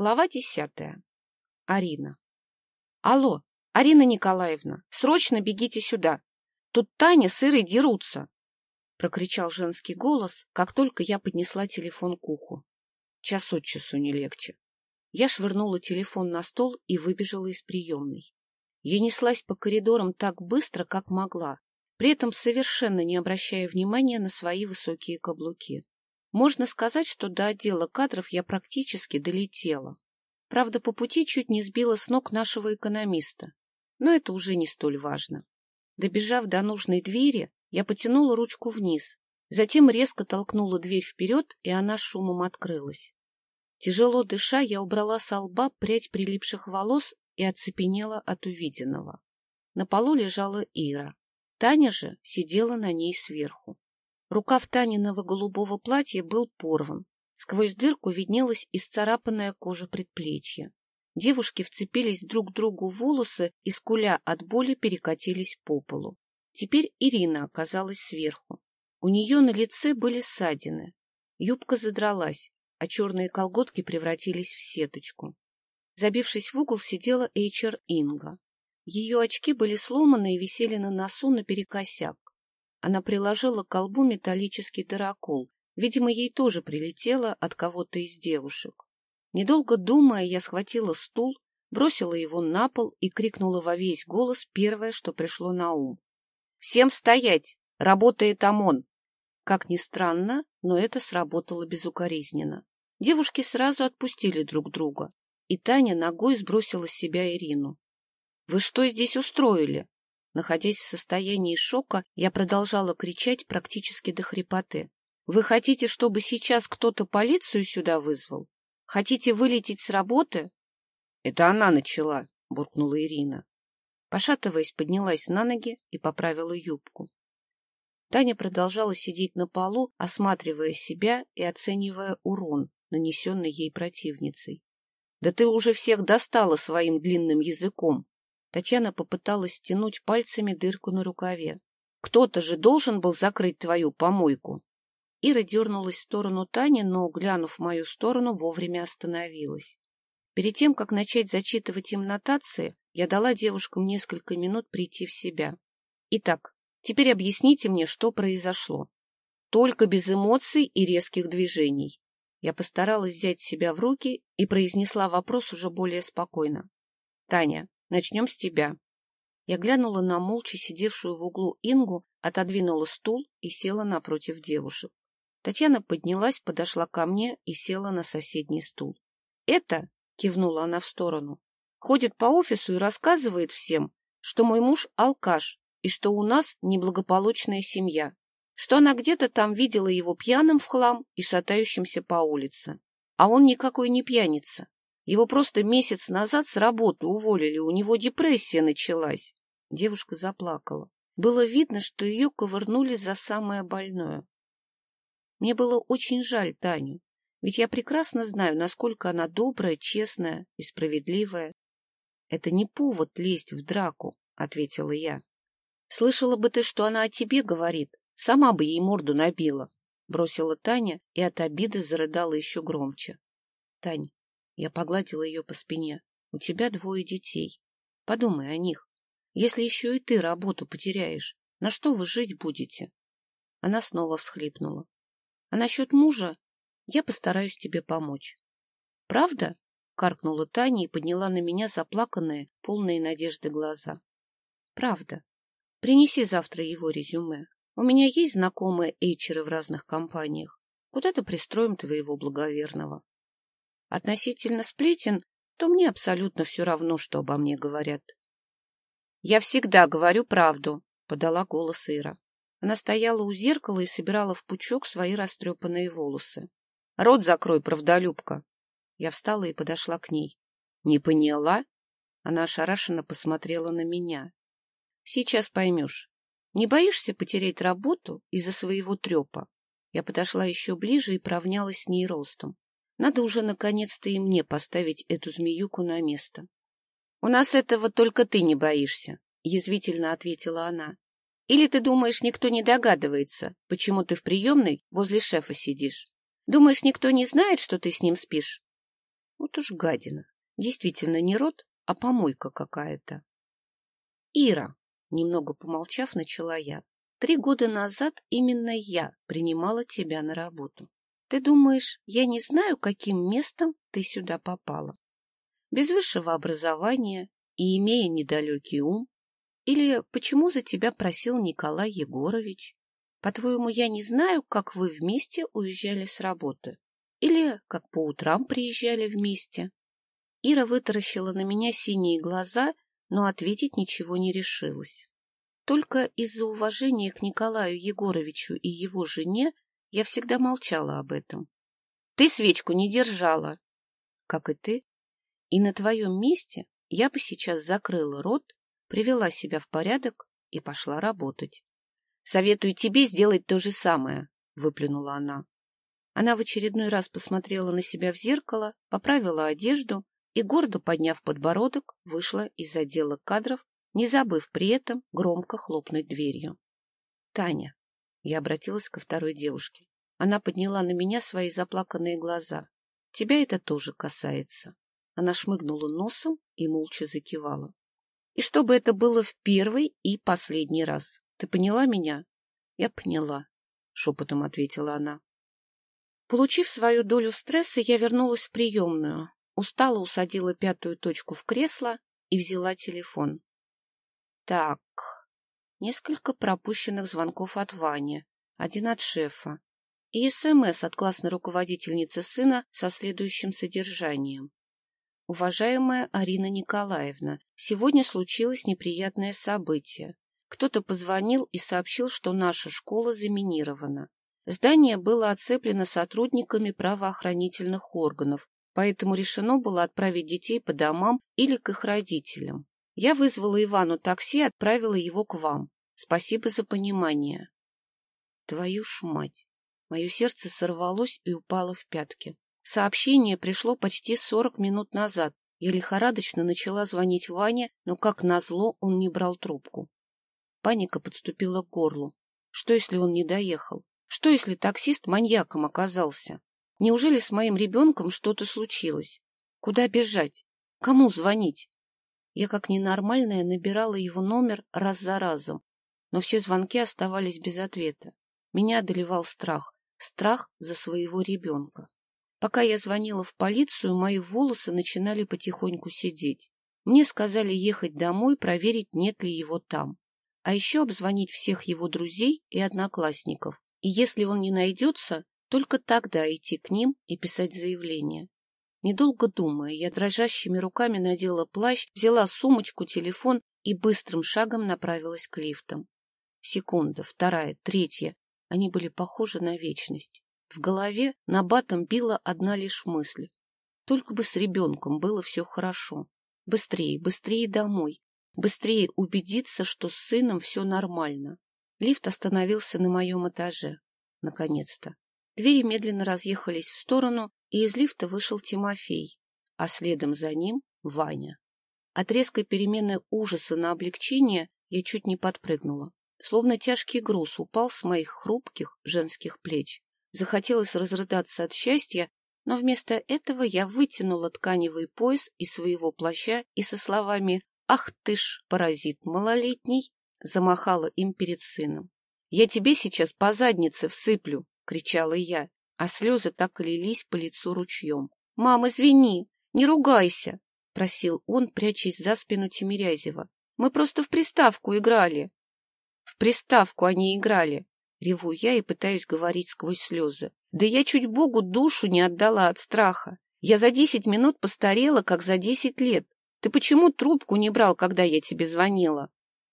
Глава десятая. Арина. Алло, Арина Николаевна, срочно бегите сюда. Тут Таня с Ирой дерутся. Прокричал женский голос, как только я поднесла телефон к уху. Час от часу не легче. Я швырнула телефон на стол и выбежала из приемной. Я неслась по коридорам так быстро, как могла, при этом совершенно не обращая внимания на свои высокие каблуки. Можно сказать, что до отдела кадров я практически долетела. Правда, по пути чуть не сбила с ног нашего экономиста, но это уже не столь важно. Добежав до нужной двери, я потянула ручку вниз, затем резко толкнула дверь вперед, и она шумом открылась. Тяжело дыша, я убрала с лба прядь прилипших волос и оцепенела от увиденного. На полу лежала Ира. Таня же сидела на ней сверху. Рукав Таниного голубого платья был порван. Сквозь дырку виднелась исцарапанная кожа предплечья. Девушки вцепились друг другу в волосы и, скуля от боли, перекатились по полу. Теперь Ирина оказалась сверху. У нее на лице были ссадины. Юбка задралась, а черные колготки превратились в сеточку. Забившись в угол, сидела Эйчер Инга. Ее очки были сломаны и висели на носу наперекосяк. Она приложила к колбу металлический таракол. Видимо, ей тоже прилетело от кого-то из девушек. Недолго думая, я схватила стул, бросила его на пол и крикнула во весь голос первое, что пришло на ум. «Всем стоять! Работает ОМОН!» Как ни странно, но это сработало безукоризненно. Девушки сразу отпустили друг друга, и Таня ногой сбросила с себя Ирину. «Вы что здесь устроили?» Находясь в состоянии шока, я продолжала кричать практически до хрипоты. «Вы хотите, чтобы сейчас кто-то полицию сюда вызвал? Хотите вылететь с работы?» «Это она начала», — буркнула Ирина. Пошатываясь, поднялась на ноги и поправила юбку. Таня продолжала сидеть на полу, осматривая себя и оценивая урон, нанесенный ей противницей. — Да ты уже всех достала своим длинным языком! Татьяна попыталась стянуть пальцами дырку на рукаве. Кто-то же должен был закрыть твою помойку. Ира дернулась в сторону Тани, но, глянув в мою сторону, вовремя остановилась. Перед тем, как начать зачитывать им нотации, я дала девушкам несколько минут прийти в себя. Итак, теперь объясните мне, что произошло. Только без эмоций и резких движений. Я постаралась взять себя в руки и произнесла вопрос уже более спокойно. Таня, Начнем с тебя. Я глянула на молча сидевшую в углу Ингу, отодвинула стул и села напротив девушек. Татьяна поднялась, подошла ко мне и села на соседний стул. «Это», — кивнула она в сторону, — «ходит по офису и рассказывает всем, что мой муж алкаш и что у нас неблагополучная семья, что она где-то там видела его пьяным в хлам и шатающимся по улице. А он никакой не пьяница. Его просто месяц назад с работы уволили, у него депрессия началась. Девушка заплакала. Было видно, что ее ковырнули за самое больное. Мне было очень жаль Таню, ведь я прекрасно знаю, насколько она добрая, честная и справедливая. — Это не повод лезть в драку, — ответила я. — Слышала бы ты, что она о тебе говорит, сама бы ей морду набила, — бросила Таня и от обиды зарыдала еще громче. — Тань, я погладила ее по спине. У тебя двое детей. Подумай о них. Если еще и ты работу потеряешь, на что вы жить будете? Она снова всхлипнула. А насчет мужа я постараюсь тебе помочь. Правда? Каркнула Таня и подняла на меня заплаканные, полные надежды глаза. Правда. Принеси завтра его резюме. У меня есть знакомые эйчеры в разных компаниях. Куда-то пристроим твоего благоверного. Относительно сплетен, то мне абсолютно все равно, что обо мне говорят. — Я всегда говорю правду, — подала голос Ира. Она стояла у зеркала и собирала в пучок свои растрепанные волосы. — Рот закрой, правдолюбка! Я встала и подошла к ней. — Не поняла? Она ошарашенно посмотрела на меня. — Сейчас поймешь. Не боишься потерять работу из-за своего трепа? Я подошла еще ближе и провнялась с ней ростом. Надо уже наконец-то и мне поставить эту змеюку на место. — У нас этого только ты не боишься, — язвительно ответила она. — Или ты думаешь, никто не догадывается, почему ты в приемной возле шефа сидишь? Думаешь, никто не знает, что ты с ним спишь? Вот уж гадина. Действительно не рот, а помойка какая-то. Ира, немного помолчав, начала я. Три года назад именно я принимала тебя на работу. Ты думаешь, я не знаю, каким местом ты сюда попала? Без высшего образования и имея недалекий ум? Или почему за тебя просил Николай Егорович? По-твоему, я не знаю, как вы вместе уезжали с работы? Или как по утрам приезжали вместе? Ира вытаращила на меня синие глаза, но ответить ничего не решилась. Только из-за уважения к Николаю Егоровичу и его жене я всегда молчала об этом. Ты свечку не держала, как и ты. И на твоем месте я бы сейчас закрыла рот, привела себя в порядок и пошла работать. Советую тебе сделать то же самое, — выплюнула она. Она в очередной раз посмотрела на себя в зеркало, поправила одежду и, гордо подняв подбородок, вышла из отдела кадров, не забыв при этом громко хлопнуть дверью. — Таня, я обратилась ко второй девушке. Она подняла на меня свои заплаканные глаза. — Тебя это тоже касается. Она шмыгнула носом и молча закивала. — И чтобы это было в первый и последний раз. Ты поняла меня? — Я поняла, — шепотом ответила она. Получив свою долю стресса, я вернулась в приемную, устало усадила пятую точку в кресло и взяла телефон. Так, несколько пропущенных звонков от Вани, один от шефа и СМС от классной руководительницы сына со следующим содержанием. Уважаемая Арина Николаевна, сегодня случилось неприятное событие. Кто-то позвонил и сообщил, что наша школа заминирована. Здание было оцеплено сотрудниками правоохранительных органов, поэтому решено было отправить детей по домам или к их родителям. Я вызвала Ивану такси и отправила его к вам. Спасибо за понимание. Твою ж мать! Мое сердце сорвалось и упало в пятки. Сообщение пришло почти сорок минут назад. Я лихорадочно начала звонить Ване, но, как назло, он не брал трубку. Паника подступила к горлу. Что, если он не доехал? Что, если таксист маньяком оказался? Неужели с моим ребенком что-то случилось? Куда бежать? Кому звонить? Я как ненормальная набирала его номер раз за разом, но все звонки оставались без ответа. Меня одолевал страх. Страх за своего ребенка. Пока я звонила в полицию, мои волосы начинали потихоньку сидеть. Мне сказали ехать домой, проверить, нет ли его там а еще обзвонить всех его друзей и одноклассников. И если он не найдется, только тогда идти к ним и писать заявление. Недолго думая, я дрожащими руками надела плащ, взяла сумочку, телефон и быстрым шагом направилась к лифтам. Секунда, вторая, третья. Они были похожи на вечность. В голове на батом била одна лишь мысль. Только бы с ребенком было все хорошо. Быстрее, быстрее домой. Быстрее убедиться, что с сыном все нормально. Лифт остановился на моем этаже. Наконец-то. Двери медленно разъехались в сторону, и из лифта вышел Тимофей, а следом за ним — Ваня. От резкой перемены ужаса на облегчение я чуть не подпрыгнула. Словно тяжкий груз упал с моих хрупких женских плеч. Захотелось разрыдаться от счастья, но вместо этого я вытянула тканевый пояс из своего плаща и со словами «Ах ты ж, паразит малолетний!» замахала им перед сыном. «Я тебе сейчас по заднице всыплю!» — кричала я, а слезы так и лились по лицу ручьем. «Мам, извини, не ругайся!» — просил он, прячась за спину Тимирязева. «Мы просто в приставку играли!» «В приставку они играли!» — реву я и пытаюсь говорить сквозь слезы. «Да я чуть Богу душу не отдала от страха! Я за десять минут постарела, как за десять лет!» Ты почему трубку не брал, когда я тебе звонила?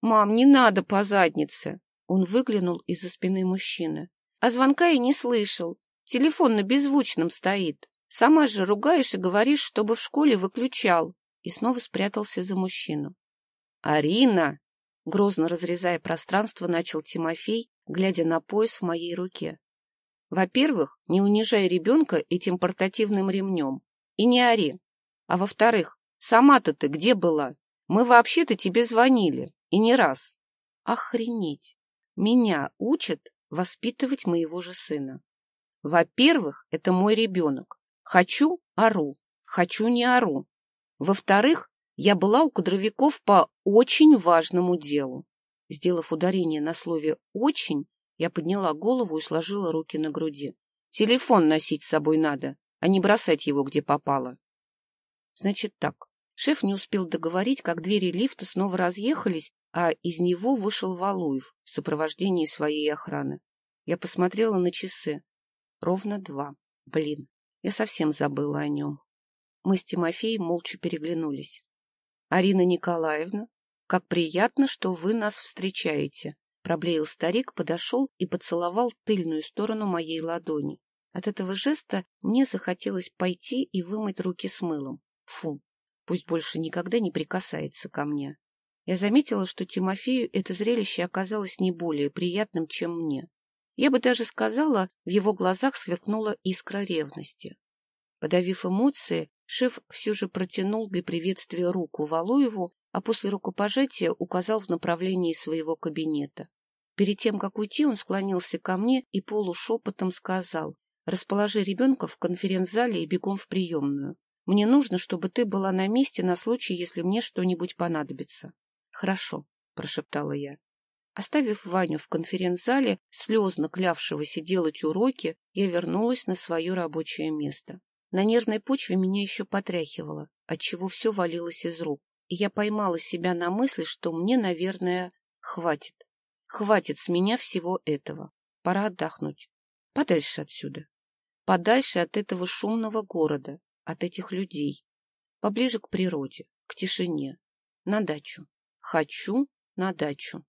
Мам, не надо по заднице. Он выглянул из-за спины мужчины. А звонка я не слышал. Телефон на беззвучном стоит. Сама же ругаешь и говоришь, чтобы в школе выключал. И снова спрятался за мужчину. Арина! Грозно разрезая пространство, начал Тимофей, глядя на пояс в моей руке. Во-первых, не унижай ребенка этим портативным ремнем. И не ори. А во-вторых, Сама-то ты где была? Мы вообще-то тебе звонили. И не раз. Охренеть. Меня учат воспитывать моего же сына. Во-первых, это мой ребенок. Хочу – ору. хочу не ору. Во-вторых, я была у кадровиков по очень важному делу. Сделав ударение на слове «очень», я подняла голову и сложила руки на груди. Телефон носить с собой надо, а не бросать его где попало. Значит так. Шеф не успел договорить, как двери лифта снова разъехались, а из него вышел Валуев в сопровождении своей охраны. Я посмотрела на часы. Ровно два. Блин, я совсем забыла о нем. Мы с Тимофеем молча переглянулись. — Арина Николаевна, как приятно, что вы нас встречаете. Проблеял старик, подошел и поцеловал тыльную сторону моей ладони. От этого жеста мне захотелось пойти и вымыть руки с мылом. Фу, пусть больше никогда не прикасается ко мне. Я заметила, что Тимофею это зрелище оказалось не более приятным, чем мне. Я бы даже сказала, в его глазах сверкнула искра ревности. Подавив эмоции, шеф все же протянул для приветствия руку Валуеву, а после рукопожатия указал в направлении своего кабинета. Перед тем, как уйти, он склонился ко мне и полушепотом сказал, «Расположи ребенка в конференц-зале и бегом в приемную. Мне нужно, чтобы ты была на месте на случай, если мне что-нибудь понадобится». «Хорошо», — прошептала я. Оставив Ваню в конференц-зале, слезно клявшегося делать уроки, я вернулась на свое рабочее место. На нервной почве меня еще потряхивало, отчего все валилось из рук, и я поймала себя на мысли, что мне, наверное, хватит. Хватит с меня всего этого. Пора отдохнуть. Подальше отсюда. Подальше от этого шумного города, от этих людей. Поближе к природе, к тишине. На дачу. Хочу на дачу.